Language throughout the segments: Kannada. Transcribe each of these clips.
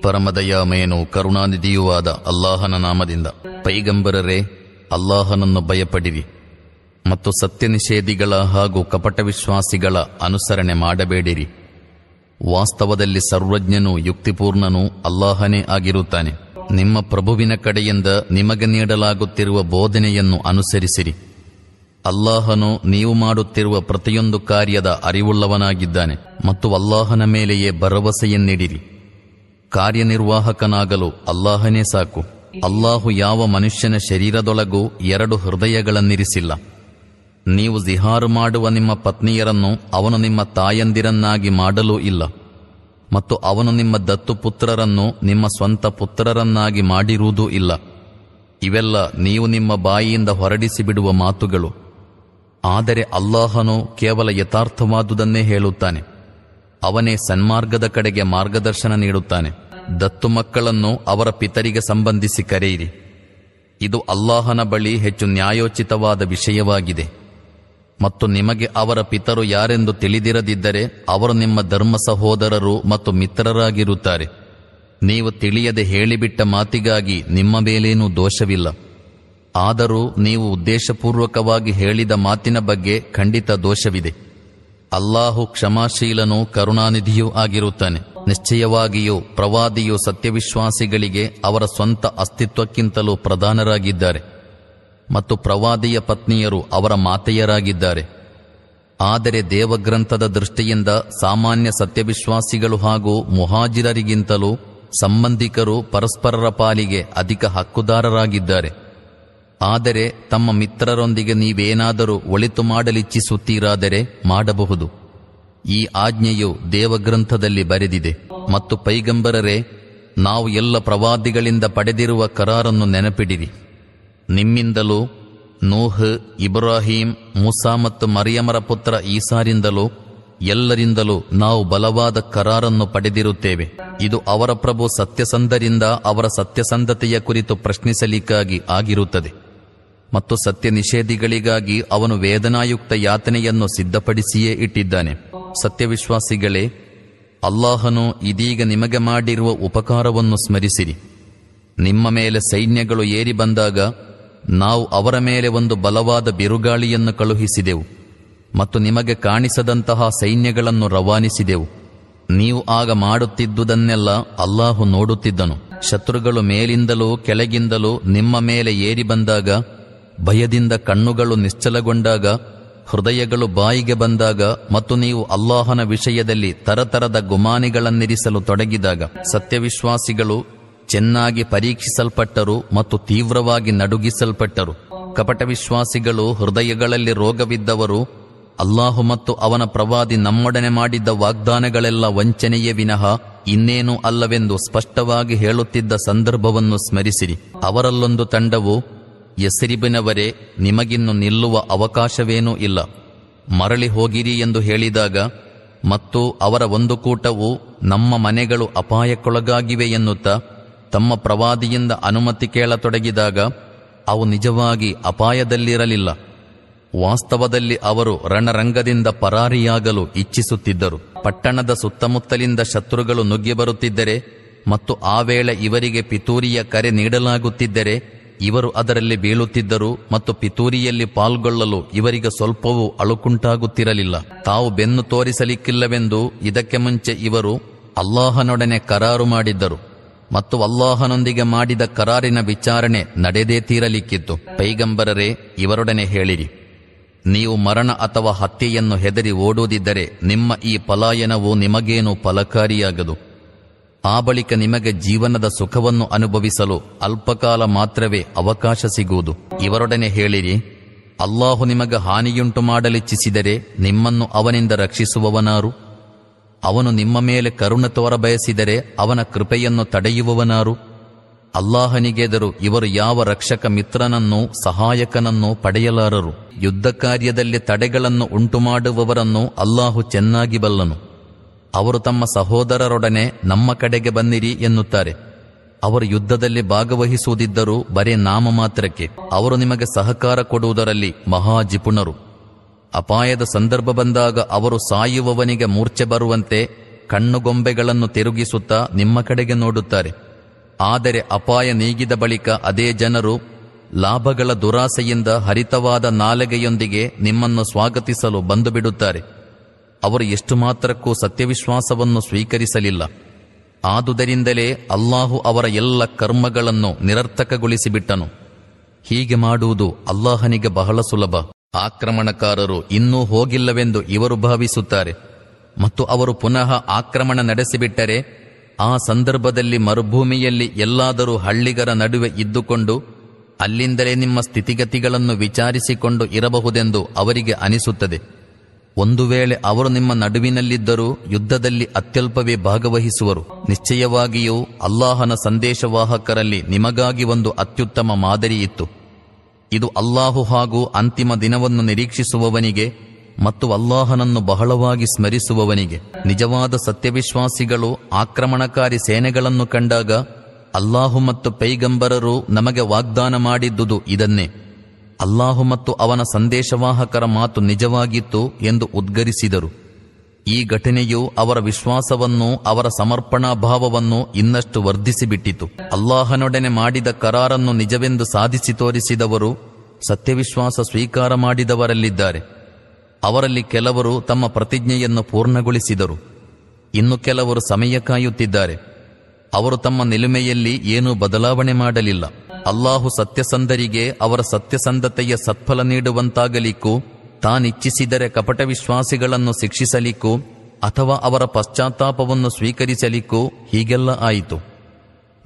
ಪರಮದಯಾಮಯನು ಕರುಣಾನಿಧಿಯೂ ಆದ ಅಲ್ಲಾಹನ ನಾಮದಿಂದ. ಪೈಗಂಬರರೇ, ಅಲ್ಲಾಹನನ್ನು ಭಯಪಡಿರಿ ಮತ್ತು ಸತ್ಯ ನಿಷೇಧಿಗಳ ಹಾಗೂ ಕಪಟ ವಿಶ್ವಾಸಿಗಳ ಅನುಸರಣೆ ಮಾಡಬೇಡಿರಿ. ವಾಸ್ತವದಲ್ಲಿ ಸರ್ವಜ್ಞನೂ ಯುಕ್ತಿಪೂರ್ಣನೂ ಅಲ್ಲಾಹನೇ ಆಗಿರುತ್ತಾನೆ. ನಿಮ್ಮ ಪ್ರಭುವಿನ ಕಡೆಯಿಂದ ನಿಮಗೆ ನೀಡಲಾಗುತ್ತಿರುವ ಬೋಧನೆಯನ್ನು ಅನುಸರಿಸಿರಿ. ಅಲ್ಲಾಹನು ನೀವು ಮಾಡುತ್ತಿರುವ ಪ್ರತಿಯೊಂದು ಕಾರ್ಯದ ಅರಿವುಳ್ಳವನಾಗಿದ್ದಾನೆ ಮತ್ತು ಅಲ್ಲಾಹನ ಮೇಲೆಯೇ ಭರವಸೆಯನ್ನಿಡಿರಿ. ಕಾರ್ಯನಿರ್ವಾಹಕನಾಗಲು ಅಲ್ಲಾಹನೇ ಸಾಕು. ಅಲ್ಲಾಹು ಯಾವ ಮನುಷ್ಯನ ಶರೀರದೊಳಗೂ ಎರಡು ಹೃದಯಗಳನ್ನಿರಿಸಿಲ್ಲ. ನೀವು ಜಿಹಾರು ಮಾಡುವ ನಿಮ್ಮ ಪತ್ನಿಯರನ್ನು ಅವನು ನಿಮ್ಮ ತಾಯಂದಿರನ್ನಾಗಿ ಮಾಡಲೂ ಇಲ್ಲ. ಮತ್ತು ಅವನು ನಿಮ್ಮ ದತ್ತು ಪುತ್ರರನ್ನು ನಿಮ್ಮ ಸ್ವಂತ ಪುತ್ರರನ್ನಾಗಿ ಮಾಡಿರುವುದೂ ಇಲ್ಲ. ಇವೆಲ್ಲ ನೀವು ನಿಮ್ಮ ಬಾಯಿಯಿಂದ ಹೊರಡಿಸಿ ಬಿಡುವ ಮಾತುಗಳು. ಆದರೆ ಅಲ್ಲಾಹನು ಕೇವಲ ಯಥಾರ್ಥವಾದುದನ್ನೇ ಹೇಳುತ್ತಾನೆ. ಅವನೇ ಸನ್ಮಾರ್ಗದ ಕಡೆಗೆ ಮಾರ್ಗದರ್ಶನ ನೀಡುತ್ತಾನೆ. ದತ್ತು ಮಕ್ಕಳನ್ನು ಅವರ ಪಿತರಿಗೆ ಸಂಬಂಧಿಸಿ ಕರೆಯಿರಿ. ಇದು ಅಲ್ಲಾಹನ ಬಳಿ ಹೆಚ್ಚು ನ್ಯಾಯೋಚಿತವಾದ ವಿಷಯವಾಗಿದೆ. ಮತ್ತು ನಿಮಗೆ ಅವರ ಪಿತರು ಯಾರೆಂದು ತಿಳಿದಿರದಿದ್ದರೆ ಅವರು ನಿಮ್ಮ ಧರ್ಮ ಸಹೋದರರು ಮತ್ತು ಮಿತ್ರರಾಗಿರುತ್ತಾರೆ. ನೀವು ತಿಳಿಯದೆ ಹೇಳಿಬಿಟ್ಟ ಮಾತಿಗಾಗಿ ನಿಮ್ಮ ಮೇಲೇನೂ ದೋಷವಿಲ್ಲ. ಆದರೂ ನೀವು ಉದ್ದೇಶಪೂರ್ವಕವಾಗಿ ಹೇಳಿದ ಮಾತಿನ ಬಗ್ಗೆ ಖಂಡಿತ ದೋಷವಿದೆ. ಅಲ್ಲಾಹು ಕ್ಷಮಾಶೀಲನೂ ಕರುಣಾನಿಧಿಯೂ ಆಗಿರುತ್ತಾನೆ. ನಿಶ್ಚಯವಾಗಿಯೂ ಪ್ರವಾದಿಯು ಸತ್ಯವಿಶ್ವಾಸಿಗಳಿಗೆ ಅವರ ಸ್ವಂತ ಅಸ್ತಿತ್ವಕ್ಕಿಂತಲೂ ಪ್ರಧಾನರಾಗಿದ್ದಾರೆ. ಮತ್ತು ಪ್ರವಾದಿಯ ಪತ್ನಿಯರು ಅವರ ಮಾತೆಯರಾಗಿದ್ದಾರೆ. ಆದರೆ ದೇವಗ್ರಂಥದ ದೃಷ್ಟಿಯಿಂದ ಸಾಮಾನ್ಯ ಸತ್ಯವಿಶ್ವಾಸಿಗಳು ಹಾಗೂ ಮುಹಾಜಿರರಿಗಿಂತಲೂ ಸಂಬಂಧಿಕರು ಪರಸ್ಪರರ ಪಾಲಿಗೆ ಅಧಿಕ ಹಕ್ಕುದಾರರಾಗಿದ್ದಾರೆ. ಆದರೆ ತಮ್ಮ ಮಿತ್ರರೊಂದಿಗೆ ನೀವೇನಾದರೂ ಒಳಿತು ಮಾಡಲಿಚ್ಛಿಸುತ್ತೀರಾದರೆ ಮಾಡಬಹುದು. ಈ ಆಜ್ಞೆಯು ದೇವಗ್ರಂಥದಲ್ಲಿ ಬರೆದಿದೆ. ಮತ್ತು ಪೈಗಂಬರರೇ, ನಾವು ಎಲ್ಲ ಪ್ರವಾದಿಗಳಿಂದ ಪಡೆದಿರುವ ಕರಾರನ್ನು ನೆನಪಿಡಿರಿ. ನಿಮ್ಮಿಂದಲೂ ನೂಹ್, ಇಬ್ರಾಹಿಂ, ಮೂಸಾ ಮತ್ತು ಮರಿಯಮರ ಪುತ್ರ ಈಸಾರಿಂದಲೂ ಎಲ್ಲರಿಂದಲೂ ನಾವು ಬಲವಾದ ಕರಾರನ್ನು ಪಡೆದಿರುತ್ತೇವೆ. ಇದು ಅವರ ಪ್ರಭು ಸತ್ಯಸಂಧರಿಂದ ಅವರ ಸತ್ಯಸಂಧತೆಯ ಕುರಿತು ಪ್ರಶ್ನಿಸಲಿಕ್ಕಾಗಿ ಆಗಿರುತ್ತದೆ. ಮತ್ತು ಸತ್ಯ ನಿಷೇಧಿಗಳಿಗಾಗಿ ಅವನು ವೇದನಾಯುಕ್ತ ಯಾತನೆಯನ್ನು ಸಿದ್ಧಪಡಿಸಿಯೇ ಇಟ್ಟಿದ್ದಾನೆ. ಸತ್ಯವಿಶ್ವಾಸಿಗಳೇ, ಅಲ್ಲಾಹನು ಇದೀಗ ನಿಮಗೆ ಮಾಡಿರುವ ಉಪಕಾರವನ್ನು ಸ್ಮರಿಸಿರಿ. ನಿಮ್ಮ ಮೇಲೆ ಸೈನ್ಯಗಳು ಏರಿ ಬಂದಾಗ ನಾವು ಅವರ ಮೇಲೆ ಒಂದು ಬಲವಾದ ಬಿರುಗಾಳಿಯನ್ನು ಕಳುಹಿಸಿದೆವು ಮತ್ತು ನಿಮಗೆ ಕಾಣಿಸದಂತಹ ಸೈನ್ಯಗಳನ್ನು ರವಾನಿಸಿದೆವು. ನೀವು ಆಗ ಮಾಡುತ್ತಿದ್ದುದನ್ನೆಲ್ಲ ಅಲ್ಲಾಹು ನೋಡುತ್ತಿದ್ದನು. ಶತ್ರುಗಳು ಮೇಲಿಂದಲೂ ಕೆಳಗಿಂದಲೂ ನಿಮ್ಮ ಮೇಲೆ ಏರಿ ಬಂದಾಗ ಭಯದಿಂದ ಕಣ್ಣುಗಳು ನಿಶ್ಚಲಗೊಂಡಾಗ, ಹೃದಯಗಳು ಬಾಯಿಗೆ ಬಂದಾಗ ಮತ್ತು ನೀವು ಅಲ್ಲಾಹನ ವಿಷಯದಲ್ಲಿ ತರತರದ ಗುಮಾನಿಗಳನ್ನಿರಿಸಲು ತೊಡಗಿದಾಗ, ಸತ್ಯವಿಶ್ವಾಸಿಗಳು ಚೆನ್ನಾಗಿ ಪರೀಕ್ಷಿಸಲ್ಪಟ್ಟರು ಮತ್ತು ತೀವ್ರವಾಗಿ ನಡುಗಿಸಲ್ಪಟ್ಟರು. ಕಪಟ ವಿಶ್ವಾಸಿಗಳು ಹೃದಯಗಳಲ್ಲಿ ರೋಗವಿದ್ದವರು, ಅಲ್ಲಾಹು ಮತ್ತು ಅವನ ಪ್ರವಾದಿ ನಮ್ಮೊಡನೆ ಮಾಡಿದ್ದ ವಾಗ್ದಾನಗಳೆಲ್ಲ ವಂಚನೆಯೇ ವಿನಃ ಇನ್ನೇನೂ ಅಲ್ಲವೆಂದು ಸ್ಪಷ್ಟವಾಗಿ ಹೇಳುತ್ತಿದ್ದ ಸಂದರ್ಭವನ್ನು ಸ್ಮರಿಸಿರಿ. ಅವರಲ್ಲೊಂದು ತಂಡವು ಎಸರಿಬಿನವರೇ, ನಿಮಗಿನ್ನು ನಿಲ್ಲುವ ಅವಕಾಶವೇನೂ ಇಲ್ಲ. ಮರಳಿ ಹೋಗಿರಿ ಎಂದು ಹೇಳಿದಾಗ, ಮತ್ತು ಅವರ ಒಂದು ಕೂಟವು ನಮ್ಮ ಮನೆಗಳು ಅಪಾಯಕ್ಕೊಳಗಾಗಿವೆ ಎನ್ನುತ್ತಾ ತಮ್ಮ ಪ್ರವಾದಿಯಿಂದ ಅನುಮತಿ ಕೇಳತೊಡಗಿದಾಗ, ಅವು ನಿಜವಾಗಿ ಅಪಾಯದಲ್ಲಿರಲಿಲ್ಲ. ವಾಸ್ತವದಲ್ಲಿ ಅವರು ರಣರಂಗದಿಂದ ಪರಾರಿಯಾಗಲು ಇಚ್ಛಿಸುತ್ತಿದ್ದರು. ಪಟ್ಟಣದ ಸುತ್ತಮುತ್ತಲಿಂದ ಶತ್ರುಗಳು ನುಗ್ಗಿ ಬರುತ್ತಿದ್ದರೆ, ಮತ್ತು ಆ ವೇಳೆ ಇವರಿಗೆ ಪಿತೂರಿಯ ಕರೆ ನೀಡಲಾಗುತ್ತಿದ್ದರೆ ಇವರು ಅದರಲ್ಲಿ ಬೀಳುತ್ತಿದ್ದರು ಮತ್ತು ಪಿತೂರಿಯಲ್ಲಿ ಪಾಲ್ಗೊಳ್ಳಲು ಇವರಿಗೆ ಸ್ವಲ್ಪವೂ ಅಳುಕುಂಟಾಗುತ್ತಿರಲಿಲ್ಲ. ತಾವು ಬೆನ್ನು ತೋರಿಸಲಿಕ್ಕಿಲ್ಲವೆಂದು ಇದಕ್ಕೆ ಮುಂಚೆ ಇವರು ಅಲ್ಲಾಹನೊಡನೆ ಕರಾರು ಮಾಡಿದ್ದರು. ಮತ್ತು ಅಲ್ಲಾಹನೊಂದಿಗೆ ಮಾಡಿದ ಕರಾರಿನ ವಿಚಾರಣೆ ನಡೆದೇ ತೀರಲಿಕ್ಕಿತ್ತು. ಪೈಗಂಬರರೇ, ಇವರೊಡನೆ ಹೇಳಿರಿ. ನೀವು ಮರಣ ಅಥವಾ ಹತ್ಯೆಯನ್ನು ಹೆದರಿ ಓಡುವುದಿದ್ದರೆ ನಿಮ್ಮ ಈ ಪಲಾಯನವು ನಿಮಗೇನು ಫಲಕಾರಿಯಾಗದು. ಆ ಬಳಿಕ ನಿಮಗೆ ಜೀವನದ ಸುಖವನ್ನು ಅನುಭವಿಸಲು ಅಲ್ಪಕಾಲ ಮಾತ್ರವೇ ಅವಕಾಶ ಸಿಗುವುದು. ಇವರೊಡನೆ ಹೇಳಿರಿ, ಅಲ್ಲಾಹು ನಿಮಗೆ ಹಾನಿಯುಂಟು ಮಾಡಲಿಚ್ಛಿಸಿದರೆ ನಿಮ್ಮನ್ನು ಅವನಿಂದ ರಕ್ಷಿಸುವವನಾರು. ಅವನು ನಿಮ್ಮ ಮೇಲೆ ಕರುಣ ತೋರ ಬಯಸಿದರೆ ಅವನ ಕೃಪೆಯನ್ನು ತಡೆಯುವವನಾರು. ಅಲ್ಲಾಹನಿಗೆದರು ಇವರು ಯಾವ ರಕ್ಷಕ ಮಿತ್ರನನ್ನೂ ಸಹಾಯಕನನ್ನೂ ಪಡೆಯಲಾರರು. ಯುದ್ಧ ಕಾರ್ಯದಲ್ಲಿ ತಡೆಗಳನ್ನು ಉಂಟುಮಾಡುವವರನ್ನು ಅಲ್ಲಾಹು ಚೆನ್ನಾಗಿ ಬಲ್ಲನು. ಅವರು ತಮ್ಮ ಸಹೋದರರೊಡನೆ ನಮ್ಮ ಕಡೆಗೆ ಬನ್ನಿರಿ ಎನ್ನುತ್ತಾರೆ. ಅವರು ಯುದ್ಧದಲ್ಲಿ ಭಾಗವಹಿಸುವುದಿದ್ದರೂ ಬರೇ ನಾಮ ಮಾತ್ರಕ್ಕೆ. ಅವರು ನಿಮಗೆ ಸಹಕಾರ ಕೊಡುವುದರಲ್ಲಿ ಮಹಾಜಿಪುಣರು ಅಪಾಯದ ಸಂದರ್ಭ ಬಂದಾಗ ಅವರು ಸಾಯುವವನಿಗೆ ಮೂರ್ಛೆ ಬರುವಂತೆ ಕಣ್ಣುಗೊಂಬೆಗಳನ್ನು ತಿರುಗಿಸುತ್ತಾ ನಿಮ್ಮ ಕಡೆಗೆ ನೋಡುತ್ತಾರೆ. ಆದರೆ ಅಪಾಯ ನೀಗಿದ ಬಳಿಕ ಅದೇ ಜನರು ಲಾಭಗಳ ದುರಾಸೆಯಿಂದ ಹರಿತವಾದ ನಾಲಗೆಯೊಂದಿಗೆ ನಿಮ್ಮನ್ನು ಸ್ವಾಗತಿಸಲು ಬಂದು ಬಿಡುತ್ತಾರೆ ಅವರು ಎಷ್ಟು ಮಾತ್ರಕ್ಕೂ ಸತ್ಯವಿಶ್ವಾಸವನ್ನು ಸ್ವೀಕರಿಸಲಿಲ್ಲ. ಆದುದರಿಂದಲೇ ಅಲ್ಲಾಹು ಅವರ ಎಲ್ಲ ಕರ್ಮಗಳನ್ನು ನಿರರ್ಥಕಗೊಳಿಸಿಬಿಟ್ಟನು. ಹೀಗೆ ಮಾಡುವುದು ಅಲ್ಲಾಹನಿಗೆ ಬಹಳ ಸುಲಭ. ಆಕ್ರಮಣಕಾರರು ಇನ್ನೂ ಹೋಗಿಲ್ಲವೆಂದು ಇವರು ಭಾವಿಸುತ್ತಾರೆ. ಮತ್ತು ಅವರು ಪುನಃ ಆಕ್ರಮಣ ನಡೆಸಿಬಿಟ್ಟರೆ, ಆ ಸಂದರ್ಭದಲ್ಲಿ ಮರುಭೂಮಿಯಲ್ಲಿ ಎಲ್ಲಾದರೂ ಹಳ್ಳಿಗರ ನಡುವೆ ಇದ್ದುಕೊಂಡು, ಅಲ್ಲಿಂದಲೇ ನಿಮ್ಮ ಸ್ಥಿತಿಗತಿಗಳನ್ನು ವಿಚಾರಿಸಿಕೊಂಡು ಇರಬಹುದೆಂದು ಅವರಿಗೆ ಅನಿಸುತ್ತದೆ. ಒಂದು ವೇಳೆ ಅವರು ನಿಮ್ಮ ನಡುವಿನಲ್ಲಿದ್ದರೂ ಯುದ್ಧದಲ್ಲಿ ಅತ್ಯಲ್ಪವೇ ಭಾಗವಹಿಸುವರು. ನಿಶ್ಚಯವಾಗಿಯೂ ಅಲ್ಲಾಹನ ಸಂದೇಶವಾಹಕರಲ್ಲಿ ನಿಮಗಾಗಿ ಒಂದು ಅತ್ಯುತ್ತಮ ಮಾದರಿಯಿತ್ತು. ಇದು ಅಲ್ಲಾಹು ಹಾಗೂ ಅಂತಿಮ ದಿನವನ್ನು ನಿರೀಕ್ಷಿಸುವವನಿಗೆ ಮತ್ತು ಅಲ್ಲಾಹನನ್ನು ಬಹಳವಾಗಿ ಸ್ಮರಿಸುವವನಿಗೆ. ನಿಜವಾದ ಸತ್ಯವಿಶ್ವಾಸಿಗಳು ಆಕ್ರಮಣಕಾರಿ ಸೇನೆಗಳನ್ನು ಕಂಡಾಗ ಅಲ್ಲಾಹು ಮತ್ತು ಪೈಗಂಬರರು ನಮಗೆ ವಾಗ್ದಾನ ಮಾಡಿದ್ದುದು ಇದನ್ನೇ. ಅಲ್ಲಾಹು ಮತ್ತು ಅವನ ಸಂದೇಶವಾಹಕರ ಮಾತು ನಿಜವಾಗಿತ್ತು ಎಂದು ಉದ್ಗರಿಸಿದರು. ಈ ಘಟನೆಯು ಅವರ ವಿಶ್ವಾಸವನ್ನು, ಅವರ ಸಮರ್ಪಣಾ ಭಾವವನ್ನು ಇನ್ನಷ್ಟು ವರ್ಧಿಸಿಬಿಟ್ಟಿತು. ಅಲ್ಲಾಹನೊಡನೆ ಮಾಡಿದ ಕರಾರನ್ನು ನಿಜವೆಂದು ಸಾಧಿಸಿ ತೋರಿಸಿದವರು, ಸತ್ಯವಿಶ್ವಾಸ ಸ್ವೀಕಾರ ಮಾಡಿದವರಲ್ಲಿದ್ದಾರೆ. ಅವರಲ್ಲಿ ಕೆಲವರು ತಮ್ಮ ಪ್ರತಿಜ್ಞೆಯನ್ನು ಪೂರ್ಣಗೊಳಿಸಿದರು. ಇನ್ನು ಕೆಲವರು ಸಮಯ ಕಾಯುತ್ತಿದ್ದಾರೆ. ಅವರು ತಮ್ಮ ನಿಲುಮೆಯಲ್ಲಿ ಏನೂ ಬದಲಾವಣೆ ಮಾಡಲಿಲ್ಲ. ಅಲ್ಲಾಹು ಸತ್ಯಸಂಧರಿಗೆ ಅವರ ಸತ್ಯಸಂಧತೆಯ ಸತ್ಫಲ ನೀಡುವಂತಾಗಲಿಕ್ಕೂ, ತಾನಿಚ್ಛಿಸಿದರೆ ಕಪಟ ವಿಶ್ವಾಸಿಗಳನ್ನು ಶಿಕ್ಷಿಸಲಿಕ್ಕೂ, ಅಥವಾ ಅವರ ಪಶ್ಚಾತ್ತಾಪವನ್ನು ಸ್ವೀಕರಿಸಲಿಕ್ಕೂ ಹೀಗೆಲ್ಲ ಆಯಿತು.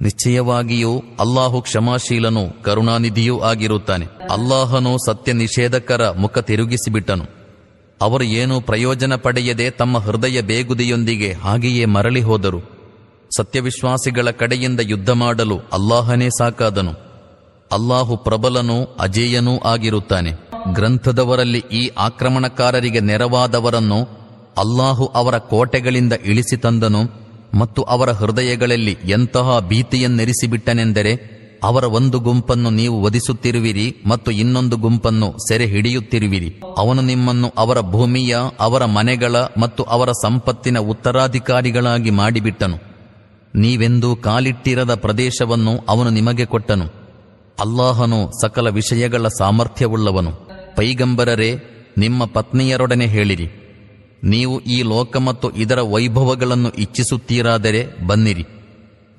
ನಿಶ್ಚಯವಾಗಿಯೂ ಅಲ್ಲಾಹು ಕ್ಷಮಾಶೀಲನು ಕರುಣಾನಿಧಿಯೂ ಆಗಿರುತ್ತಾನೆ. ಅಲ್ಲಾಹನು ಸತ್ಯ ನಿಷೇಧಕರ ಮುಖ ತಿರುಗಿಸಿಬಿಟ್ಟನು. ಅವರು ಏನೂ ಪ್ರಯೋಜನ ಪಡೆಯದೆ ತಮ್ಮ ಹೃದಯ ಬೇಗುದಿಯೊಂದಿಗೆ ಹಾಗೆಯೇ ಮರಳಿ ಹೋದರು. ಸತ್ಯವಿಶ್ವಾಸಿಗಳ ಕಡೆಯಿಂದ ಯುದ್ಧ ಮಾಡಲು ಅಲ್ಲಾಹನೇ ಸಾಕಾದನು. ಅಲ್ಲಾಹು ಪ್ರಬಲನೂ ಅಜೇಯನೂ ಆಗಿರುತ್ತಾನೆ. ಗ್ರಂಥದವರಲ್ಲಿ ಈ ಆಕ್ರಮಣಕಾರರಿಗೆ ನೆರವಾದವರನ್ನು ಅಲ್ಲಾಹು ಅವರ ಕೋಟೆಗಳಿಂದ ಇಳಿಸಿ ತಂದನು ಮತ್ತು ಅವರ ಹೃದಯಗಳಲ್ಲಿ ಎಂತಹ ಭೀತಿಯನ್ನೆರಿಸಿಬಿಟ್ಟನೆಂದರೆ ಅವರ ಒಂದು ಗುಂಪನ್ನು ನೀವು ವಧಿಸುತ್ತಿರುವಿರಿ ಮತ್ತು ಇನ್ನೊಂದು ಗುಂಪನ್ನು ಸೆರೆ ಹಿಡಿಯುತ್ತಿರುವಿರಿ ಅವನು ನಿಮ್ಮನ್ನು ಅವರ ಭೂಮಿಯ, ಅವರ ಮನೆಗಳ ಮತ್ತು ಅವರ ಸಂಪತ್ತಿನ ಉತ್ತರಾಧಿಕಾರಿಗಳಾಗಿ ಮಾಡಿಬಿಟ್ಟನು. ನೀವೆಂದೂ ಕಾಲಿಟ್ಟಿರದ ಪ್ರದೇಶವನ್ನು ಅವನು ನಿಮಗೆ ಕೊಟ್ಟನು. ಅಲ್ಲಾಹನು ಸಕಲ ವಿಷಯಗಳ ಸಾಮರ್ಥ್ಯವುಳ್ಳವನು. ಪೈಗಂಬರರೇ, ನಿಮ್ಮ ಪತ್ನಿಯರೊಡನೆ ಹೇಳಿರಿ. ನೀವು ಈ ಲೋಕ ಮತ್ತು ಇದರ ವೈಭವಗಳನ್ನು ಇಚ್ಛಿಸುತ್ತೀರಾದರೆ ಬನ್ನಿರಿ.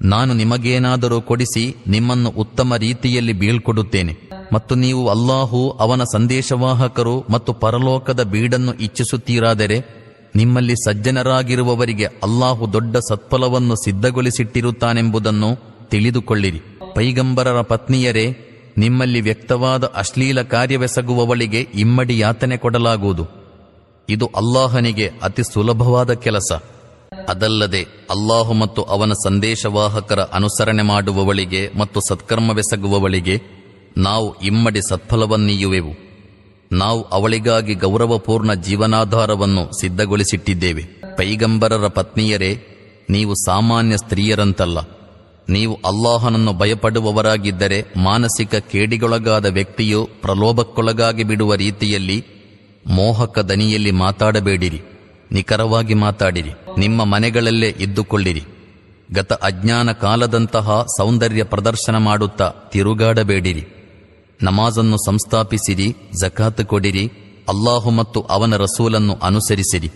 ನಾನು ನಿಮಗೇನಾದರೂ ಕೊಡಿಸಿ ನಿಮ್ಮನ್ನು ಉತ್ತಮ ರೀತಿಯಲ್ಲಿ ಬೀಳ್ಕೊಡುತ್ತೇನೆ. ಮತ್ತು ನೀವು ಅಲ್ಲಾಹು ಅವನ ಸಂದೇಶವಾಹಕರು ಮತ್ತು ಪರಲೋಕದ ಬೀಡನ್ನು ಇಚ್ಛಿಸುತ್ತೀರಾದರೆ, ನಿಮ್ಮಲ್ಲಿ ಸಜ್ಜನರಾಗಿರುವವರಿಗೆ ಅಲ್ಲಾಹು ದೊಡ್ಡ ಸತ್ಫಲವನ್ನು ಸಿದ್ಧಗೊಳಿಸಿಟ್ಟಿರುತ್ತಾನೆಂಬುದನ್ನು ತಿಳಿದುಕೊಳ್ಳಿರಿ. ಪೈಗಂಬರರ ಪತ್ನಿಯರೇ, ನಿಮ್ಮಲ್ಲಿ ವ್ಯಕ್ತವಾದ ಅಶ್ಲೀಲ ಕಾರ್ಯವೆಸಗುವವಳಿಗೆ ಇಮ್ಮಡಿ ಯಾತನೆ ಕೊಡಲಾಗುವುದು. ಇದು ಅಲ್ಲಾಹನಿಗೆ ಅತಿ ಸುಲಭವಾದ ಕೆಲಸ. ಅದಲ್ಲದೆ ಅಲ್ಲಾಹು ಮತ್ತು ಅವನ ಸಂದೇಶವಾಹಕರ ಅನುಸರಣೆ ಮಾಡುವವಳಿಗೆ ಮತ್ತು ಸತ್ಕರ್ಮವೆಸಗುವವಳಿಗೆ ನಾವು ಇಮ್ಮಡಿ ಸತ್ಫಲವನ್ನೀಯುವೆವು. ನಾವು ಅವಳಿಗಾಗಿ ಗೌರವಪೂರ್ಣ ಜೀವನಾಧಾರವನ್ನು ಸಿದ್ಧಗೊಳಿಸಿಟ್ಟಿದ್ದೇವೆ. ಪೈಗಂಬರರ ಪತ್ನಿಯರೇ, ನೀವು ಸಾಮಾನ್ಯ ಸ್ತ್ರೀಯರಂತಲ್ಲ. ನೀವು ಅಲ್ಲಾಹನನ್ನು ಭಯಪಡುವವರಾಗಿದ್ದರೆ ಮಾನಸಿಕ ಕೇಡಿಗೊಳಗಾದ ವ್ಯಕ್ತಿಯು ಪ್ರಲೋಭಕ್ಕೊಳಗಾಗಿ ಬಿಡುವ ರೀತಿಯಲ್ಲಿ ಮೋಹಕ ದನಿಯಲ್ಲಿ ಮಾತಾಡಬೇಡಿರಿ. ನಿಖರವಾಗಿ ಮಾತಾಡಿರಿ. ನಿಮ್ಮ ಮನೆಗಳಲ್ಲೇ ಇದ್ದುಕೊಳ್ಳಿರಿ. ಗತ ಅಜ್ಞಾನ ಕಾಲದಂತಹ ಸೌಂದರ್ಯ ಪ್ರದರ್ಶನ ಮಾಡುತ್ತಾ ತಿರುಗಾಡಬೇಡಿರಿ. ನಮಾಜನ್ನು ಸಂಸ್ಥಾಪಿಸಿರಿ, ಜಕಾತ್ ಕೊಡಿರಿ, ಅಲ್ಲಾಹು ಮತ್ತು ಅವನ ರಸೂಲನ್ನು ಅನುಸರಿಸಿರಿ.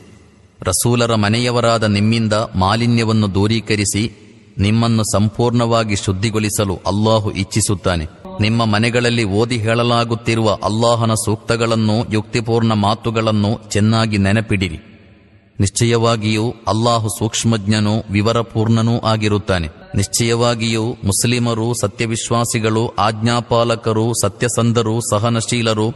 ರಸೂಲರ ಮನೆಯವರಾದ ನಿಮ್ಮಿಂದ ಮಾಲಿನ್ಯವನ್ನು ದೂರೀಕರಿಸಿ ನಿಮ್ಮನ್ನು ಸಂಪೂರ್ಣವಾಗಿ ಶುದ್ಧಿಗೊಳಿಸಲು ಅಲ್ಲಾಹು ಇಚ್ಛಿಸುತ್ತಾನೆ. ನಿಮ್ಮ ಮನೆಗಳಲ್ಲಿ ಓದಿ ಹೇಳಲಾಗುತ್ತಿರುವ ಅಲ್ಲಾಹನ ಸೂಕ್ತಗಳನ್ನು, ಯುಕ್ತಿಪೂರ್ಣ ಮಾತುಗಳನ್ನು ಚೆನ್ನಾಗಿ ನೆನಪಿಡಿರಿ. ನಿಶ್ಚಯವಾಗಿಯೂ ಅಲ್ಲಾಹು ಸೂಕ್ಷ್ಮಜ್ಞನೂ ವಿವರಪೂರ್ಣನೂ ಆಗಿರುತ್ತಾನೆ. ನಿಶ್ಚಯವಾಗಿಯೂ ಮುಸ್ಲಿಮರು, ಸತ್ಯವಿಶ್ವಾಸಿಗಳು, ಆಜ್ಞಾಪಾಲಕರು, ಸತ್ಯಸಂಧರು, ಸಹನಶೀಲರು,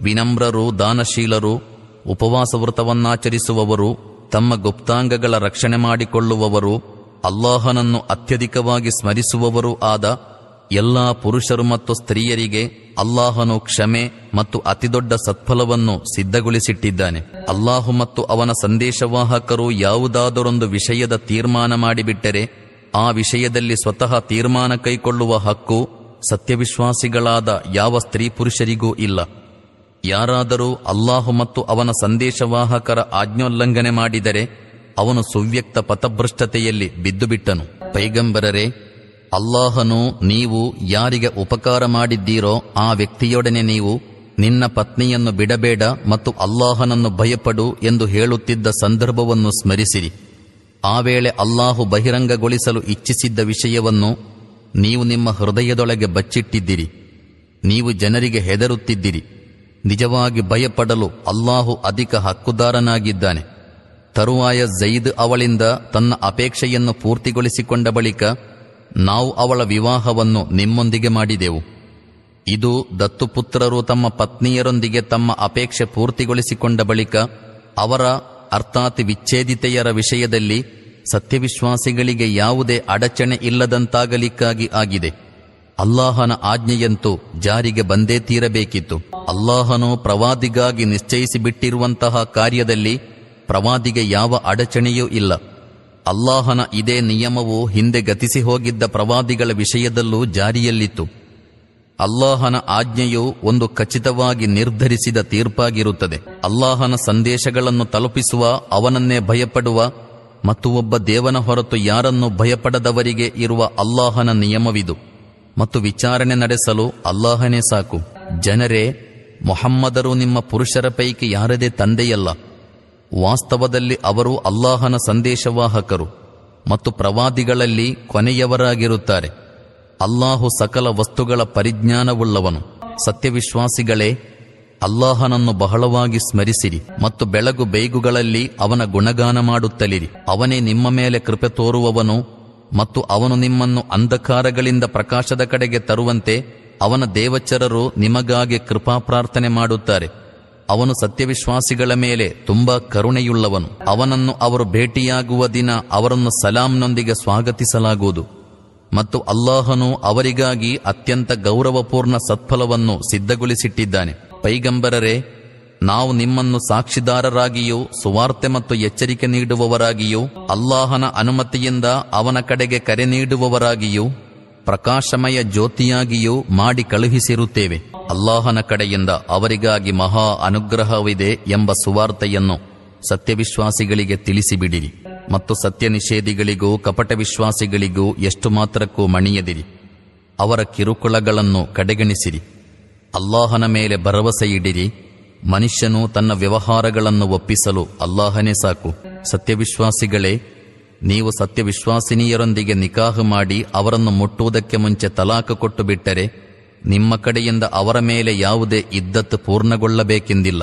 ವಿನಮ್ರರು, ದಾನಶೀಲರು ಉಪವಾಸ ವ್ರತವನ್ನಾಚರಿಸುವವರು ತಮ್ಮ ಗುಪ್ತಾಂಗಗಳ ರಕ್ಷಣೆ ಮಾಡಿಕೊಳ್ಳುವವರು ಅಲ್ಲಾಹನನ್ನು ಅತ್ಯಧಿಕವಾಗಿ ಸ್ಮರಿಸುವವರೂ ಆದ ಎಲ್ಲಾ ಪುರುಷರು ಮತ್ತು ಸ್ತ್ರೀಯರಿಗೆ ಅಲ್ಲಾಹನು ಕ್ಷಮೆ ಮತ್ತು ಅತಿದೊಡ್ಡ ಸತ್ಫಲವನ್ನು ಸಿದ್ಧಗೊಳಿಸಿಟ್ಟಿದ್ದಾನೆ. ಅಲ್ಲಾಹು ಮತ್ತು ಅವನ ಸಂದೇಶವಾಹಕರು ಯಾವುದಾದರೊಂದು ವಿಷಯದ ತೀರ್ಮಾನ ಮಾಡಿಬಿಟ್ಟರೆ, ಆ ವಿಷಯದಲ್ಲಿ ಸ್ವತಃ ತೀರ್ಮಾನ ಕೈಕೊಳ್ಳುವ ಹಕ್ಕು ಸತ್ಯವಿಶ್ವಾಸಿಗಳಾದ ಯಾವ ಸ್ತ್ರೀ ಪುರುಷರಿಗೂ ಇಲ್ಲ. ಯಾರಾದರೂ ಅಲ್ಲಾಹು ಮತ್ತು ಅವನ ಸಂದೇಶವಾಹಕರ ಆಜ್ಞೋಲ್ಲಂಘನೆ ಮಾಡಿದರೆ ಅವನು ಸುವ್ಯಕ್ತ ಪಥಭ್ರಷ್ಟತೆಯಲ್ಲಿ ಬಿದ್ದುಬಿಟ್ಟನು. ಪೈಗಂಬರರೆ, ಅಲ್ಲಾಹನು ನೀವು ಯಾರಿಗೆ ಉಪಕಾರ ಮಾಡಿದ್ದೀರೋ ಆ ವ್ಯಕ್ತಿಯೊಡನೆ ನೀವು ನಿನ್ನ ಪತ್ನಿಯನ್ನು ಬಿಡಬೇಡ ಮತ್ತು ಅಲ್ಲಾಹನನ್ನು ಭಯಪಡು ಎಂದು ಹೇಳುತ್ತಿದ್ದ ಸಂದರ್ಭವನ್ನು ಸ್ಮರಿಸಿರಿ. ಆ ವೇಳೆ ಅಲ್ಲಾಹು ಬಹಿರಂಗಗೊಳಿಸಲು ಇಚ್ಛಿಸಿದ್ದ ವಿಷಯವನ್ನು ನೀವು ನಿಮ್ಮ ಹೃದಯದೊಳಗೆ ಬಚ್ಚಿಟ್ಟಿದ್ದಿರಿ. ನೀವು ಜನರಿಗೆ ಹೆದರುತ್ತಿದ್ದಿರಿ. ನಿಜವಾಗಿ ಭಯಪಡಲು ಅಲ್ಲಾಹು ಅಧಿಕ ಹಕ್ಕುದಾರನಾಗಿದ್ದಾನೆ. ತರುವಾಯ ಜೈದ್ ಅವಳಿಂದ ತನ್ನ ಅಪೇಕ್ಷೆಯನ್ನು ಪೂರ್ತಿಗೊಳಿಸಿಕೊಂಡ ಬಳಿಕ ನಾವು ಅವಳ ವಿವಾಹವನ್ನು ನಿಮ್ಮೊಂದಿಗೆ ಮಾಡಿದೆವು. ಇದು ದತ್ತುಪುತ್ರರು ತಮ್ಮ ಪತ್ನಿಯರೊಂದಿಗೆ ತಮ್ಮ ಅಪೇಕ್ಷೆ ಪೂರ್ತಿಗೊಳಿಸಿಕೊಂಡ ಬಳಿಕ ಅವರ ಅರ್ಥಾತ್ ವಿಚ್ಛೇದಿತೆಯರ ವಿಷಯದಲ್ಲಿ ಸತ್ಯವಿಶ್ವಾಸಿಗಳಿಗೆ ಯಾವುದೇ ಅಡಚಣೆ ಇಲ್ಲದಂತಾಗಲಿಕ್ಕಾಗಿ ಆಗಿದೆ. ಅಲ್ಲಾಹನ ಆಜ್ಞೆಯಂತೂ ಜಾರಿಗೆ ಬಂದೇ ತೀರಬೇಕಿತ್ತು. ಅಲ್ಲಾಹನು ಪ್ರವಾದಿಗಾಗಿ ನಿಶ್ಚಯಿಸಿಬಿಟ್ಟಿರುವಂತಹ ಕಾರ್ಯದಲ್ಲಿ ಪ್ರವಾದಿಗೆ ಯಾವ ಅಡಚಣೆಯೂ ಇಲ್ಲ. ಅಲ್ಲಾಹನ ಇದೇ ನಿಯಮವು ಹಿಂದೆ ಗತಿಸಿ ಹೋಗಿದ್ದ ಪ್ರವಾದಿಗಳ ವಿಷಯದಲ್ಲೂ ಜಾರಿಯಲ್ಲಿತ್ತು. ಅಲ್ಲಾಹನ ಆಜ್ಞೆಯು ಒಂದು ಖಚಿತವಾಗಿ ನಿರ್ಧರಿಸಿದ ತೀರ್ಪಾಗಿರುತ್ತದೆ. ಅಲ್ಲಾಹನ ಸಂದೇಶಗಳನ್ನು ತಲುಪಿಸುವ, ಅವನನ್ನೇ ಭಯಪಡುವ ಮತ್ತು ಒಬ್ಬ ದೇವನ ಹೊರತು ಯಾರನ್ನು ಭಯಪಡದವರಿಗೆ ಇರುವ ಅಲ್ಲಾಹನ ನಿಯಮವಿದು. ಮತ್ತು ವಿಚಾರಣೆ ನಡೆಸಲು ಅಲ್ಲಾಹನೇ ಸಾಕು. ಜನರೇ, ಮೊಹಮ್ಮದರು ನಿಮ್ಮ ಪುರುಷರ ಪೈಕಿ ಯಾರದೇ ತಂದೆಯಲ್ಲ. ವಾಸ್ತವದಲ್ಲಿ ಅವರು ಅಲ್ಲಾಹನ ಸಂದೇಶವಾಹಕರು ಮತ್ತು ಪ್ರವಾದಿಗಳಲ್ಲಿ ಕೊನೆಯವರಾಗಿರುತ್ತಾರೆ. ಅಲ್ಲಾಹು ಸಕಲ ವಸ್ತುಗಳ ಪರಿಜ್ಞಾನವುಳ್ಳವನು. ಸತ್ಯವಿಶ್ವಾಸಿಗಳೇ, ಅಲ್ಲಾಹನನ್ನು ಬಹಳವಾಗಿ ಸ್ಮರಿಸಿರಿ ಮತ್ತು ಬೆಳಗು ಬೇಗುಗಳಲ್ಲಿ ಅವನ ಗುಣಗಾನ ಮಾಡುತ್ತಲಿರಿ. ಅವನೇ ನಿಮ್ಮ ಮೇಲೆ ಕೃಪೆ ತೋರುವವನು ಮತ್ತು ಅವನು ನಿಮ್ಮನ್ನು ಅಂಧಕಾರಗಳಿಂದ ಪ್ರಕಾಶದ ಕಡೆಗೆ ತರುವಂತೆ ಅವನ ದೇವಚರರು ನಿಮಗಾಗಿ ಕೃಪಾ ಪ್ರಾರ್ಥನೆ ಮಾಡುತ್ತಾರೆ. ಅವನು ಸತ್ಯವಿಶ್ವಾಸಿಗಳ ಮೇಲೆ ತುಂಬಾ ಕರುಣೆಯುಳ್ಳವನು. ಅವನನ್ನು ಅವರು ಭೇಟಿಯಾಗುವ ದಿನ ಅವರನ್ನು ಸಲಾಂನೊಂದಿಗೆ ಸ್ವಾಗತಿಸಲಾಗುವುದು. ಮತ್ತು ಅಲ್ಲಾಹನು ಅವರಿಗಾಗಿ ಅತ್ಯಂತ ಗೌರವಪೂರ್ಣ ಸತ್ಫಲವನ್ನು ಸಿದ್ಧಗೊಳಿಸಿಟ್ಟಿದ್ದಾನೆ. ಪೈಗಂಬರರೇ, ನಾವು ನಿಮ್ಮನ್ನು ಸಾಕ್ಷಿದಾರರಾಗಿಯೂ ಸುವಾರ್ತೆ ಮತ್ತು ಎಚ್ಚರಿಕೆ ನೀಡುವವರಾಗಿಯೂ, ಅಲ್ಲಾಹನ ಅನುಮತಿಯಿಂದ ಅವನ ಕಡೆಗೆ ಕರೆ ನೀಡುವವರಾಗಿಯೂ ಪ್ರಕಾಶಮಯ ಜ್ಯೋತಿಯಾಗಿಯೂ ಮಾಡಿ ಕಳುಹಿಸಿರುತ್ತೇವೆ. ಅಲ್ಲಾಹನ ಕಡೆಯಿಂದ ಅವರಿಗಾಗಿ ಮಹಾ ಅನುಗ್ರಹವಿದೆ ಎಂಬ ಸುವಾರ್ತೆಯನ್ನು ಸತ್ಯವಿಶ್ವಾಸಿಗಳಿಗೆ ತಿಳಿಸಿಬಿಡಿರಿ. ಮತ್ತು ಸತ್ಯ ನಿಷೇಧಿಗಳಿಗೂ ಕಪಟ ವಿಶ್ವಾಸಿಗಳಿಗೂ ಎಷ್ಟು ಮಾತ್ರಕ್ಕೂ ಮಣಿಯದಿರಿ. ಅವರ ಕಿರುಕುಳಗಳನ್ನು ಕಡೆಗಣಿಸಿರಿ. ಅಲ್ಲಾಹನ ಮೇಲೆ ಭರವಸೆಯಿಡಿರಿ. ಮನುಷ್ಯನು ತನ್ನ ವ್ಯವಹಾರಗಳನ್ನು ಒಪ್ಪಿಸಲು ಅಲ್ಲಾಹನೇ ಸಾಕು. ಸತ್ಯವಿಶ್ವಾಸಿಗಳೇ ನೀವು ಸತ್ಯವಿಶ್ವಾಸಿನಿಯರೊಂದಿಗೆ ನಿಕಾಹ ಮಾಡಿ ಅವರನ್ನು ಮುಟ್ಟುವುದಕ್ಕೆ ಮುಂಚೆ ತಲಾಖ ಕೊಟ್ಟು ಬಿಟ್ಟರೆ ನಿಮ್ಮ ಕಡೆಯಿಂದ ಅವರ ಮೇಲೆ ಯಾವುದೇ ಇದ್ದತ್ತು ಪೂರ್ಣಗೊಳ್ಳಬೇಕೆಂದಿಲ್ಲ.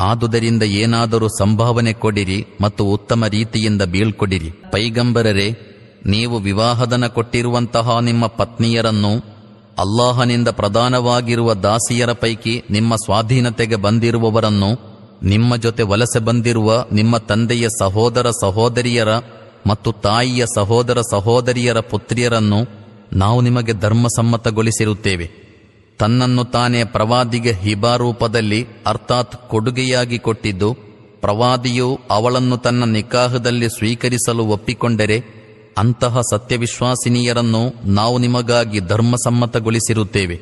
ಆದುದರಿಂದ ಏನಾದರೂ ಸಂಭಾವನೆ ಕೊಡಿರಿ ಮತ್ತು ಉತ್ತಮ ರೀತಿಯಿಂದ ಬೀಳ್ಕೊಡಿರಿ. ಪೈಗಂಬರರೆ, ನೀವು ವಿವಾಹದನ ಕೊಟ್ಟಿರುವಂತಹ ನಿಮ್ಮ ಪತ್ನಿಯರನ್ನು ಅಲ್ಲಾಹನಿಂದ ಪ್ರಧಾನವಾಗಿರುವ ದಾಸಿಯರ ಪೈಕಿ ನಿಮ್ಮ ಸ್ವಾಧೀನತೆಗೆ ಬಂದಿರುವವರನ್ನು ನಿಮ್ಮ ಜೊತೆ ವಲಸೆ ಬಂದಿರುವ ನಿಮ್ಮ ತಂದೆಯ ಸಹೋದರ ಸಹೋದರಿಯರ ಮತ್ತು ತಾಯಿಯ ಸಹೋದರ ಸಹೋದರಿಯರ ಪುತ್ರಿಯರನ್ನು ನಾವು ನಿಮಗೆ ಧರ್ಮಸಮ್ಮತಗೊಳಿಸಿರುತ್ತೇವೆ. ತನ್ನನ್ನು ತಾನೇ ಪ್ರವಾದಿಗೆ ಹಿಬಾರೂಪದಲ್ಲಿ ಅರ್ಥಾತ್ ಕೊಡುಗೆಯಾಗಿ ಕೊಟ್ಟಿದ್ದು, ಪ್ರವಾದಿಯು ಅವಳನ್ನು ತನ್ನ ನಿಕಾಹದಲ್ಲಿ ಸ್ವೀಕರಿಸಲು ಒಪ್ಪಿಕೊಂಡರೆ ಅಂತಹ ಸತ್ಯವಿಶ್ವಾಸಿನಿಯರನ್ನು ನಾವು ನಿಮಗಾಗಿ ಧರ್ಮಸಮ್ಮತಗೊಳಿಸಿರುತ್ತೇವೆ.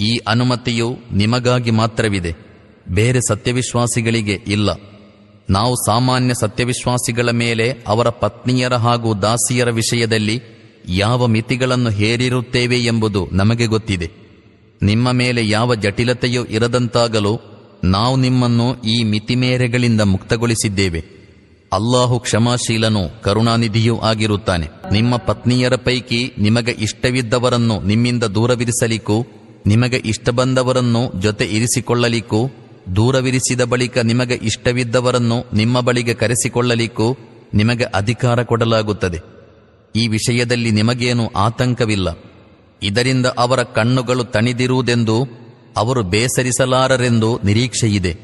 ಈ ಅನುಮತಿಯು ನಿಮಗಾಗಿ ಮಾತ್ರವಿದೆ, ಬೇರೆ ಸತ್ಯವಿಶ್ವಾಸಿಗಳಿಗೆ ಇಲ್ಲ. ನಾವು ಸಾಮಾನ್ಯ ಸತ್ಯವಿಶ್ವಾಸಿಗಳ ಮೇಲೆ ಅವರ ಪತ್ನಿಯರ ಹಾಗೂ ದಾಸಿಯರ ವಿಷಯದಲ್ಲಿ ಯಾವ ಮಿತಿಗಳನ್ನು ಹೇರಿರುತ್ತೇವೆ ಎಂಬುದು ನಮಗೆ ಗೊತ್ತಿದೆ. ನಿಮ್ಮ ಮೇಲೆ ಯಾವ ಜಟಿಲತೆಯೂ ಇರದಂತಾಗಲು ನಾವು ನಿಮ್ಮನ್ನು ಈ ಮಿತಿಮೇರೆಗಳಿಂದ ಮುಕ್ತಗೊಳಿಸಿದ್ದೇವೆ. ಅಲ್ಲಾಹು ಕ್ಷಮಾಶೀಲನೂ ಕರುಣಾನಿಧಿಯೂ ಆಗಿರುತ್ತಾನೆ. ನಿಮ್ಮ ಪತ್ನಿಯರ ಪೈಕಿ ನಿಮಗೆ ಇಷ್ಟವಿದ್ದವರನ್ನು ನಿಮ್ಮಿಂದ ದೂರವಿರಿಸಲಿಕ್ಕೂ, ನಿಮಗೆ ಇಷ್ಟ ಬಂದವರನ್ನು ಜೊತೆ ಇರಿಸಿಕೊಳ್ಳಲಿಕ್ಕೂ ದೂರವಿರಿಸಿದ ಬಳಿಕ ನಿಮಗೆ ಇಷ್ಟವಿದ್ದವರನ್ನು ನಿಮ್ಮ ಬಳಿಗೆ ಕರೆಸಿಕೊಳ್ಳಲಿಕ್ಕೂ ನಿಮಗೆ ಅಧಿಕಾರ ಕೊಡಲಾಗುತ್ತದೆ. ಈ ವಿಷಯದಲ್ಲಿ ನಿಮಗೇನು ಆತಂಕವಿಲ್ಲ. ಇದರಿಂದ ಅವರ ಕಣ್ಣುಗಳು ತಣಿದಿರುವುದೆಂದು ಅವರು ಬೇಸರಿಸಲಾರರೆಂದು ನಿರೀಕ್ಷೆಯಿದೆ.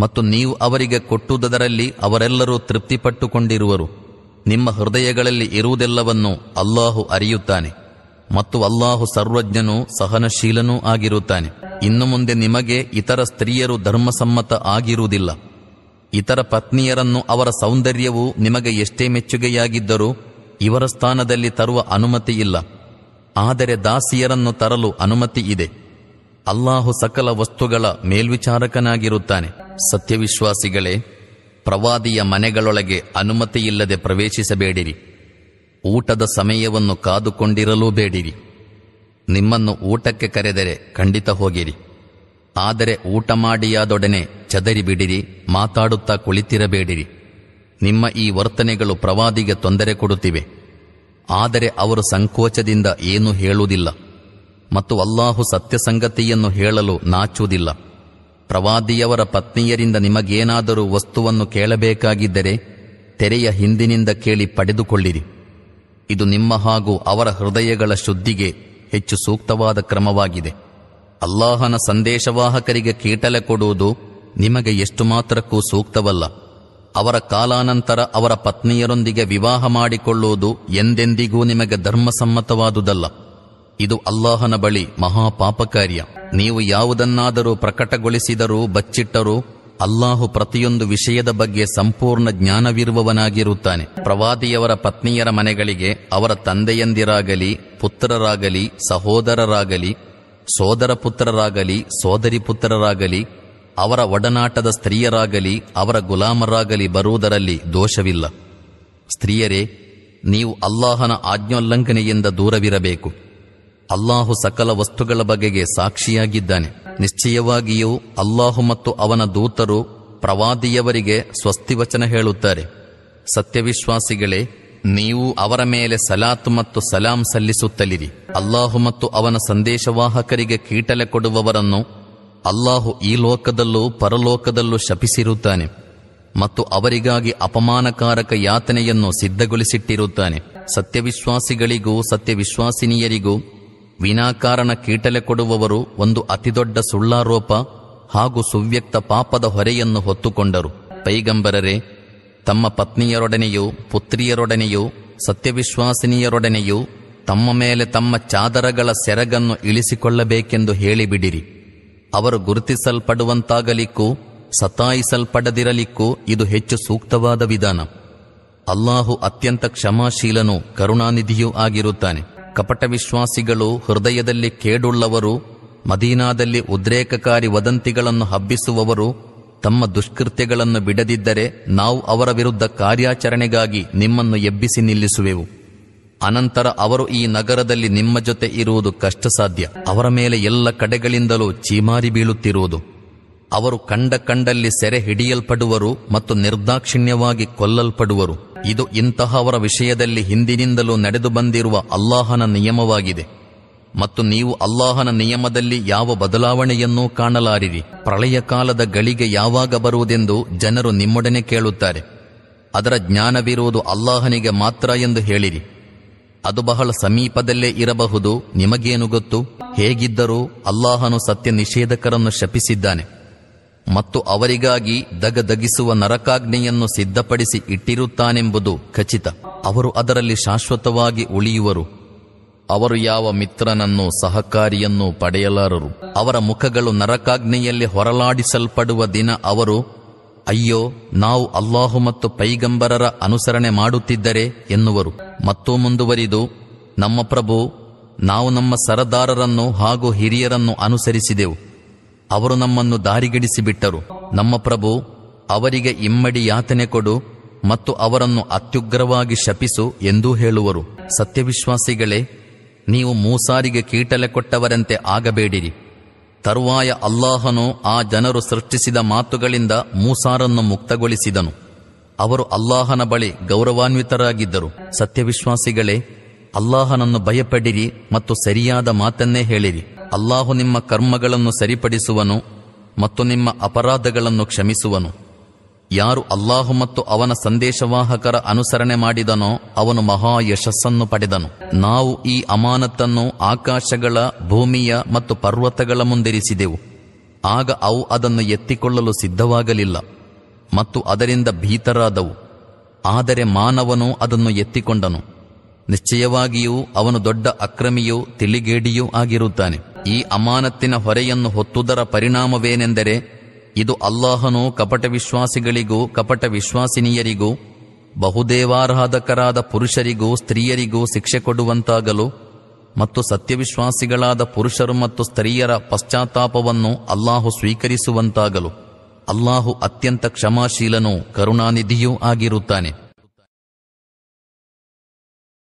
ಮತ್ತು ನೀವು ಅವರಿಗೆ ಕೊಟ್ಟುದರಲ್ಲಿ ಅವರೆಲ್ಲರೂ ತೃಪ್ತಿಪಟ್ಟುಕೊಂಡಿರುವರು. ನಿಮ್ಮ ಹೃದಯಗಳಲ್ಲಿ ಇರುವುದೆಲ್ಲವನ್ನು ಅಲ್ಲಾಹು ಅರಿಯುತ್ತಾನೆ. ಮತ್ತು ಅಲ್ಲಾಹು ಸರ್ವಜ್ಞನೂ ಸಹನಶೀಲನೂ ಆಗಿರುತ್ತಾನೆ. ಇನ್ನು ಮುಂದೆ ನಿಮಗೆ ಇತರ ಸ್ತ್ರೀಯರು ಧರ್ಮಸಮ್ಮತ ಆಗಿರುವುದಿಲ್ಲ. ಇತರ ಪತ್ನಿಯರನ್ನು ಅವರ ಸೌಂದರ್ಯವು ನಿಮಗೆ ಎಷ್ಟೇ ಮೆಚ್ಚುಗೆಯಾಗಿದ್ದರೂ ಇವರ ಸ್ಥಾನದಲ್ಲಿ ತರುವ ಅನುಮತಿ ಇಲ್ಲ. ಆದರೆ ದಾಸಿಯರನ್ನು ತರಲು ಅನುಮತಿ ಇದೆ. ಅಲ್ಲಾಹು ಸಕಲ ವಸ್ತುಗಳ ಮೇಲ್ವಿಚಾರಕನಾಗಿರುತ್ತಾನೆ. ಸತ್ಯವಿಶ್ವಾಸಿಗಳೇ, ಪ್ರವಾದಿಯ ಮನೆಗಳೊಳಗೆ ಅನುಮತಿಯಿಲ್ಲದೆ ಪ್ರವೇಶಿಸಬೇಡಿರಿ. ಊಟದ ಸಮಯವನ್ನು ಕಾದುಕೊಂಡಿರಲೂ ಬೇಡಿರಿ ನಿಮ್ಮನ್ನು ಊಟಕ್ಕೆ ಕರೆದರೆ ಖಂಡಿತ ಹೋಗಿರಿ. ಆದರೆ ಊಟ ಮಾಡಿಯಾದೊಡನೆ ಚದರಿ ಬಿಡಿರಿ ಮಾತಾಡುತ್ತಾ ಕುಳಿತಿರಬೇಡಿರಿ. ನಿಮ್ಮ ಈ ವರ್ತನೆಗಳು ಪ್ರವಾದಿಗೆ ತೊಂದರೆ ಕೊಡುತ್ತಿವೆ. ಆದರೆ ಅವರು ಸಂಕೋಚದಿಂದ ಏನೂ ಹೇಳುವುದಿಲ್ಲ. ಮತ್ತು ಅಲ್ಲಾಹು ಸತ್ಯಸಂಗತಿಯನ್ನು ಹೇಳಲು ನಾಚುವುದಿಲ್ಲ. ಪ್ರವಾದಿಯವರ ಪತ್ನಿಯರಿಂದ ನಿಮಗೇನಾದರೂ ವಸ್ತುವನ್ನು ಕೇಳಬೇಕಾಗಿದ್ದರೆ ತೆರೆಯ ಹಿಂದಿನಿಂದ ಕೇಳಿ ಪಡೆದುಕೊಳ್ಳಿರಿ. ಇದು ನಿಮ್ಮ ಹಾಗೂ ಅವರ ಹೃದಯಗಳ ಶುದ್ಧಿಗೆ ಹೆಚ್ಚು ಸೂಕ್ತವಾದ ಕ್ರಮವಾಗಿದೆ. ಅಲ್ಲಾಹನ ಸಂದೇಶವಾಹಕರಿಗೆ ಕೀಟಲೆ ಕೊಡುವುದು ನಿಮಗೆ ಎಷ್ಟು ಮಾತ್ರಕ್ಕೂ ಸೂಕ್ತವಲ್ಲ. ಅವರ ಕಾಲಾನಂತರ ಅವರ ಪತ್ನಿಯರೊಂದಿಗೆ ವಿವಾಹ ಮಾಡಿಕೊಳ್ಳುವುದು ಎಂದೆಂದಿಗೂ ನಿಮಗೆ ಧರ್ಮಸಮ್ಮತವಾದುದಲ್ಲ. ಇದು ಅಲ್ಲಾಹನ ಬಳಿ ಮಹಾಪಾಪಕಾರ್ಯ. ನೀವು ಯಾವುದನ್ನಾದರೂ ಪ್ರಕಟಗೊಳಿಸಿದರೂ, ಬಚ್ಚಿಟ್ಟರೂ ಅಲ್ಲಾಹು ಪ್ರತಿಯೊಂದು ವಿಷಯದ ಬಗ್ಗೆ ಸಂಪೂರ್ಣ ಜ್ಞಾನವಿರುವವನಾಗಿರುತ್ತಾನೆ. ಪ್ರವಾದಿಯವರ ಪತ್ನಿಯರ ಮನೆಗಳಿಗೆ ಅವರ ತಂದೆಯಂದಿರಾಗಲಿ, ಪುತ್ರರಾಗಲಿ, ಸಹೋದರರಾಗಲಿ, ಸೋದರ ಪುತ್ರರಾಗಲಿ, ಸೋದರಿ ಪುತ್ರರಾಗಲಿ, ಅವರ ಒಡನಾಟದ ಸ್ತ್ರೀಯರಾಗಲಿ, ಅವರ ಗುಲಾಮರಾಗಲಿ ಬರುವುದರಲ್ಲಿ ದೋಷವಿಲ್ಲ. ಸ್ತ್ರೀಯರೇ, ನೀವು ಅಲ್ಲಾಹನ ಆಜ್ಞೋಲ್ಲಂಘನೆಯಿಂದ ದೂರವಿರಬೇಕು. ಅಲ್ಲಾಹು ಸಕಲ ವಸ್ತುಗಳ ಬಗೆಗೆ ಸಾಕ್ಷಿಯಾಗಿದ್ದಾನೆ. ನಿಶ್ಚಯವಾಗಿಯೂ ಅಲ್ಲಾಹು ಮತ್ತು ಅವನ ದೂತರು ಪ್ರವಾದಿಯವರಿಗೆ ಸ್ವಸ್ತಿವಚನ ಹೇಳುತ್ತಾರೆ. ಸತ್ಯವಿಶ್ವಾಸಿಗಳೇ, ನೀವು ಅವರ ಮೇಲೆ ಸಲಾತ್ ಮತ್ತು ಸಲಾಂ ಸಲ್ಲಿಸುತ್ತಲಿರಿ. ಅಲ್ಲಾಹು ಮತ್ತು ಅವನ ಸಂದೇಶವಾಹಕರಿಗೆ ಕೀಟಲೆ ಕೊಡುವವರನ್ನು ಅಲ್ಲಾಹು ಈ ಲೋಕದಲ್ಲೂ ಪರಲೋಕದಲ್ಲೂ ಶಪಿಸಿರುತ್ತಾನೆ ಮತ್ತು ಅವರಿಗಾಗಿ ಅಪಮಾನಕಾರಕ ಯಾತನೆಯನ್ನು ಸಿದ್ಧಗೊಳಿಸಿಟ್ಟಿರುತ್ತಾನೆ. ಸತ್ಯವಿಶ್ವಾಸಿಗಳಿಗೂ ಸತ್ಯವಿಶ್ವಾಸಿನಿಯರಿಗೂ ವಿನಾಕಾರಣ ಕೀಟಲೆ ಕೊಡುವವರು ಒಂದು ಅತಿದೊಡ್ಡ ಸುಳ್ಳಾರೋಪ ಹಾಗೂ ಸುವ್ಯಕ್ತ ಪಾಪದ ಹೊರೆಯನ್ನು ಹೊತ್ತುಕೊಂಡರು. ಪೈಗಂಬರರೆ, ತಮ್ಮ ಪತ್ನಿಯರೊಡನೆಯೂ ಪುತ್ರಿಯರೊಡನೆಯೂ ಸತ್ಯವಿಶ್ವಾಸಿನಿಯರೊಡನೆಯೂ ತಮ್ಮ ಮೇಲೆ ತಮ್ಮ ಚಾದರಗಳ ಸೆರಗನ್ನು ಇಳಿಸಿಕೊಳ್ಳಬೇಕೆಂದು ಹೇಳಿಬಿಡಿರಿ. ಅವರು ಗುರುತಿಸಲ್ಪಡುವಂತಾಗಲಿಕ್ಕೂ ಸತಾಯಿಸಲ್ಪಡದಿರಲಿಕ್ಕೂ ಇದು ಹೆಚ್ಚು ಸೂಕ್ತವಾದ ವಿಧಾನ. ಅಲ್ಲಾಹು ಅತ್ಯಂತ ಕ್ಷಮಾಶೀಲನೂ ಕರುಣಾನಿಧಿಯೂ ಆಗಿರುತ್ತಾನೆ. ಕಪಟ ವಿಶ್ವಾಸಿಗಳು ಹೃದಯದಲ್ಲಿ ಕೇಡುಳ್ಳವರು, ಮದೀನಾದಲ್ಲಿ ಉದ್ರೇಕಕಾರಿ ವದಂತಿಗಳನ್ನು ಹಬ್ಬಿಸುವವರು, ತಮ್ಮ ದುಷ್ಕೃತ್ಯಗಳನ್ನು ಬಿಡದಿದ್ದರೆ ನಾವು ಅವರ ವಿರುದ್ಧ ಕಾರ್ಯಾಚರಣೆಗಾಗಿ ನಿಮ್ಮನ್ನು ಎಬ್ಬಿಸಿ ನಿಲ್ಲಿಸುವೆವು. ಅನಂತರ ಅವರು ಈ ನಗರದಲ್ಲಿ ನಿಮ್ಮ ಜೊತೆ ಇರುವುದು ಕಷ್ಟ ಸಾಧ್ಯ ಅವರ ಮೇಲೆ ಎಲ್ಲ ಕಡೆಗಳಿಂದಲೂ ಚೀಮಾರಿ ಬೀಳುತ್ತಿರುವುದು. ಅವರು ಕಂಡ ಕಂಡಲ್ಲಿ ಸೆರೆ ಹಿಡಿಯಲ್ಪಡುವರು ಮತ್ತು ನಿರ್ದಾಕ್ಷಿಣ್ಯವಾಗಿ ಕೊಲ್ಲಲ್ಪಡುವರು. ಇದು ಇಂತಹವರ ವಿಷಯದಲ್ಲಿ ಹಿಂದಿನಿಂದಲೂ ನಡೆದು ಬಂದಿರುವ ಅಲ್ಲಾಹನ ನಿಯಮವಾಗಿದೆ. ಮತ್ತು ನೀವು ಅಲ್ಲಾಹನ ನಿಯಮದಲ್ಲಿ ಯಾವ ಬದಲಾವಣೆಯನ್ನೂ ಕಾಣಲಾರಿರಿ. ಪ್ರಳಯ ಕಾಲದ ಗಳಿಗೆ ಯಾವಾಗ ಬರುವುದೆಂದು ಜನರು ನಿಮ್ಮೊಡನೆ ಕೇಳುತ್ತಾರೆ. ಅದರ ಜ್ಞಾನವಿರುವುದು ಅಲ್ಲಾಹನಿಗೆ ಮಾತ್ರ ಎಂದು ಹೇಳಿರಿ. ಅದು ಬಹಳ ಸಮೀಪದಲ್ಲೇ ಇರಬಹುದು, ನಿಮಗೇನು ಗೊತ್ತು? ಹೇಗಿದ್ದರೂ ಅಲ್ಲಾಹನು ಸತ್ಯ ನಿಷೇಧಕರನ್ನು ಶಪಿಸಿದ್ದಾನೆ. ಮತ್ತು ಅವರಿಗಾಗಿ ದಗದಗಿಸುವ ನರಕಾಗ್ನೆಯನ್ನು ಸಿದ್ಧಪಡಿಸಿ ಇಟ್ಟಿರುತ್ತಾನೆಂಬುದು ಖಚಿತ. ಅವರು ಅದರಲ್ಲಿ ಶಾಶ್ವತವಾಗಿ ಉಳಿಯುವರು. ಅವರು ಯಾವ ಮಿತ್ರನನ್ನು ಸಹಕಾರಿಯನ್ನು ಪಡೆಯಲಾರರು. ಅವರ ಮುಖಗಳು ನರಕಾಗ್ನೆಯಲ್ಲಿ ಹೊರಲಾಡಿಸಲ್ಪಡುವ ದಿನ ಅವರು, ಅಯ್ಯೋ, ನಾವು ಅಲ್ಲಾಹು ಮತ್ತು ಪೈಗಂಬರರ ಅನುಸರಣೆ ಮಾಡುತ್ತಿದ್ದರೆ ಎನ್ನುವರು. ಮತ್ತೂ ಮುಂದುವರಿದು, ನಮ್ಮ ಪ್ರಭು, ನಾವು ನಮ್ಮ ಸರದಾರರನ್ನು ಹಾಗೂ ಹಿರಿಯರನ್ನು ಅನುಸರಿಸಿದೆವು. ಅವರು ನಮ್ಮನ್ನು ದಾರಿಗಿಡಿಸಿಬಿಟ್ಟರು. ನಮ್ಮ ಪ್ರಭು, ಅವರಿಗೆ ಇಮ್ಮಡಿ ಯಾತನೆ ಕೊಡು ಮತ್ತು ಅವರನ್ನು ಅತ್ಯುಗ್ರವಾಗಿ ಶಪಿಸು ಎಂದೂ ಹೇಳುವರು. ಸತ್ಯವಿಶ್ವಾಸಿಗಳೇ, ನೀವು ಮೂಸಾರಿಗೆ ಕೀಟಲೆ ಕೊಟ್ಟವರಂತೆ ಆಗಬೇಡಿರಿ. ತರುವಾಯ ಅಲ್ಲಾಹನು ಆ ಜನರು ಸೃಷ್ಟಿಸಿದ ಮಾತುಗಳಿಂದ ಮೂಸಾರನ್ನು ಮುಕ್ತಗೊಳಿಸಿದನು. ಅವರು ಅಲ್ಲಾಹನ ಬಳಿ ಗೌರವಾನ್ವಿತರಾಗಿದ್ದರು. ಸತ್ಯವಿಶ್ವಾಸಿಗಳೇ, ಅಲ್ಲಾಹನನ್ನು ಭಯಪಡಿರಿ ಮತ್ತು ಸರಿಯಾದ ಮಾತನ್ನೇ ಹೇಳಿರಿ. ಅಲ್ಲಾಹು ನಿಮ್ಮ ಕರ್ಮಗಳನ್ನು ಸರಿಪಡಿಸುವನು ಮತ್ತು ನಿಮ್ಮ ಅಪರಾಧಗಳನ್ನು ಕ್ಷಮಿಸುವನು. ಯಾರು ಅಲ್ಲಾಹು ಮತ್ತು ಅವನ ಸಂದೇಶವಾಹಕರ ಅನುಸರಣೆ ಮಾಡಿದನೋ ಅವನು ಮಹಾ ಯಶಸ್ಸನ್ನು ಪಡೆದನು. ನಾವು ಈ ಅಮಾನತನ್ನು ಆಕಾಶಗಳ, ಭೂಮಿಯ ಮತ್ತು ಪರ್ವತಗಳ ಮುಂದಿರಿಸಿದೆವು. ಆಗ ಅವು ಅದನ್ನು ಎತ್ತಿಕೊಳ್ಳಲು ಸಿದ್ಧವಾಗಲಿಲ್ಲ ಮತ್ತು ಅದರಿಂದ ಭೀತರಾದವು. ಆದರೆ ಮಾನವನು ಅದನ್ನು ಎತ್ತಿಕೊಂಡನು. ನಿಶ್ಚಯವಾಗಿಯೂ ಅವನು ದೊಡ್ಡ ಅಕ್ರಮಿಯೂ, ತಿಳಿಗೇಡಿಯೂ ಆಗಿರುತ್ತಾನೆ. ಈ ಅಮಾನತ್ತಿನ ಹೊರೆಯನ್ನು ಹೊತ್ತುದರ ಪರಿಣಾಮವೇನೆಂದರೆ ಇದು ಅಲ್ಲಾಹನು ಕಪಟ ವಿಶ್ವಾಸಿಗಳಿಗೂ, ಕಪಟ ವಿಶ್ವಾಸಿನಿಯರಿಗೂ, ಬಹುದೇವಾರಾಧಕರಾದ ಪುರುಷರಿಗೂ, ಸ್ತ್ರೀಯರಿಗೂ ಶಿಕ್ಷೆ ಕೊಡುವಂತಾಗಲು ಮತ್ತು ಸತ್ಯವಿಶ್ವಾಸಿಗಳಾದ ಪುರುಷರು ಮತ್ತು ಸ್ತ್ರೀಯರ ಪಶ್ಚಾತ್ತಾಪವನ್ನು ಅಲ್ಲಾಹು ಸ್ವೀಕರಿಸುವಂತಾಗಲು. ಅಲ್ಲಾಹು ಅತ್ಯಂತ ಕ್ಷಮಾಶೀಲನೂ, ಕರುಣಾನಿಧಿಯೂ ಆಗಿರುತ್ತಾನೆ.